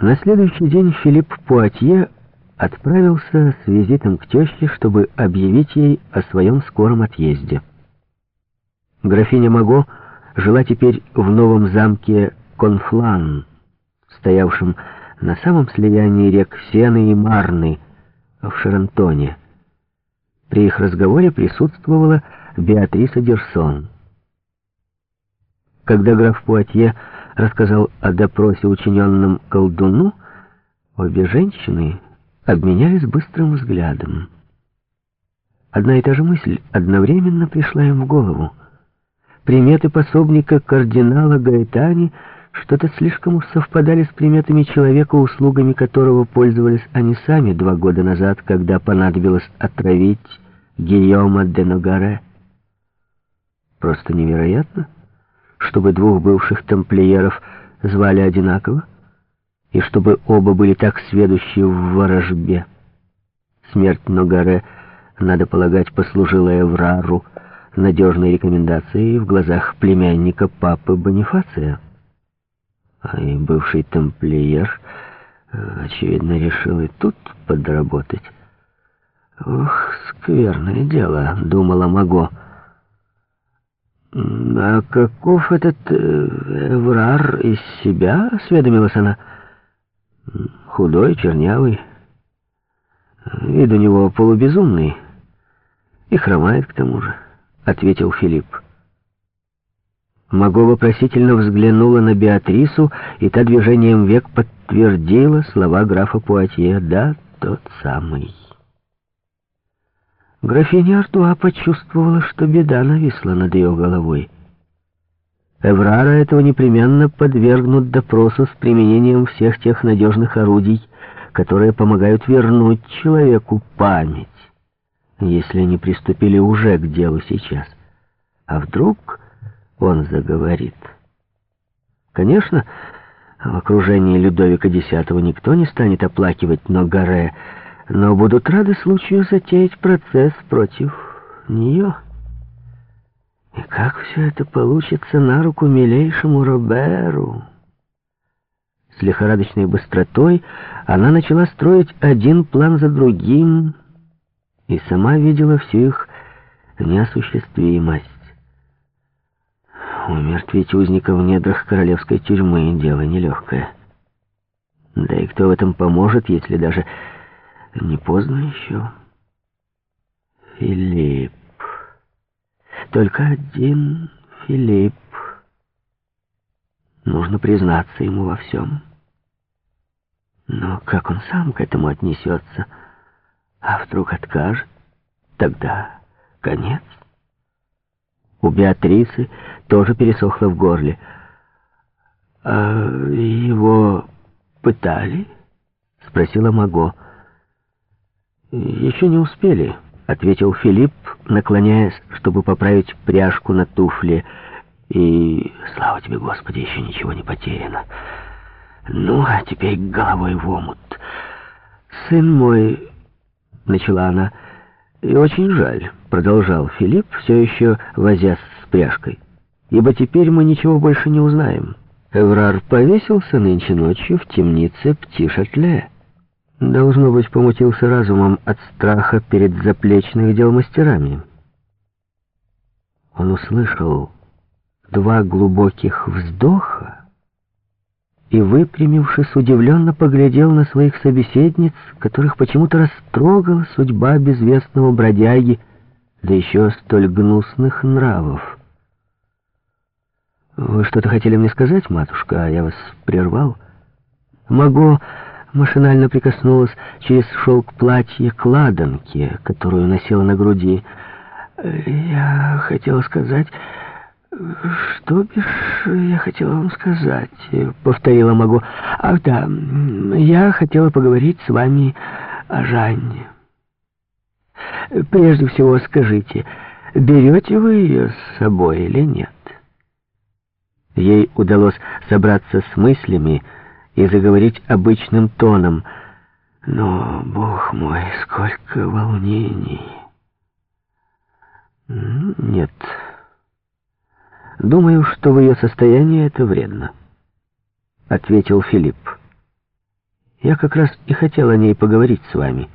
На следующий день Филипп Пуатье отправился с визитом к теще, чтобы объявить ей о своем скором отъезде. Графиня Маго жила теперь в новом замке Конфлан, стоявшем на самом слиянии рек Сены и Марны в Шарантоне. При их разговоре присутствовала Беатриса Дерсон. Когда граф Пуатье рассказал о допросе, учиненном колдуну, обе женщины обменялись быстрым взглядом. Одна и та же мысль одновременно пришла им в голову. Приметы пособника кардинала Гаэтани что-то слишком уж совпадали с приметами человека, услугами которого пользовались они сами два года назад, когда понадобилось отравить Гийома де Ногаре. Просто невероятно, чтобы двух бывших тамплиеров звали одинаково, и чтобы оба были так сведущи в ворожбе. Смерть Ногаре, надо полагать, послужила Эврару надежной рекомендацией в глазах племянника папы Бонифация. А и бывший тамплиер, э, очевидно, решил и тут подработать. «Ох, скверное дело», — думала Маго. «А каков этот э, Эврар из себя?» — осведомилась она. «Худой, чернявый. Вид у него полубезумный. И хромает к тому же», — ответил Филипп. Маго вопросительно взглянула на Беатрису, и та движением век подтвердила слова графа Пуатье. «Да, тот самый». Графиня Артуа почувствовала, что беда нависла над ее головой. Эврара этого непременно подвергнут допросу с применением всех тех надежных орудий, которые помогают вернуть человеку память, если они приступили уже к делу сейчас. А вдруг он заговорит? Конечно, в окружении Людовика X никто не станет оплакивать Ногаре, но будут рады случаю затеять процесс против нее. И как все это получится на руку милейшему Роберу? С лихорадочной быстротой она начала строить один план за другим и сама видела всю их неосуществимость. Умертвить узника в недрах королевской тюрьмы — дело нелегкое. Да и кто в этом поможет, если даже не поздно еще. Филипп. Только один Филипп. Нужно признаться ему во всем. Но как он сам к этому отнесется? А вдруг откажет? Тогда конец. У Беатрисы тоже пересохло в горле. «А его пытали?» — спросила Маго. «Еще не успели», — ответил Филипп, наклоняясь, чтобы поправить пряжку на туфле. «И, слава тебе, Господи, еще ничего не потеряно. Ну, а теперь головой в омут. Сын мой...» — начала она. «И очень жаль», — продолжал Филипп, все еще возясь с пряжкой. «Ибо теперь мы ничего больше не узнаем. Эврар повесился нынче ночью в темнице Птишатле». Должно быть, помутился разумом от страха перед заплечных дел мастерами. Он услышал два глубоких вздоха и, выпрямившись, удивленно поглядел на своих собеседниц, которых почему-то растрогала судьба безвестного бродяги, да еще столь гнусных нравов. «Вы что-то хотели мне сказать, матушка, а я вас прервал?» «Могу...» машинально прикоснулась через шелк платья к ладанке, которую носила на груди. «Я хотела сказать...» «Что бишь я хотела вам сказать?» — повторила Магу. «Ах да, я хотела поговорить с вами о Жанне. Прежде всего скажите, берете вы ее с собой или нет?» Ей удалось собраться с мыслями, и заговорить обычным тоном. Но, бог мой, сколько волнений. Нет. Думаю, что в ее состоянии это вредно, ответил Филипп. Я как раз и хотел о ней поговорить с вами.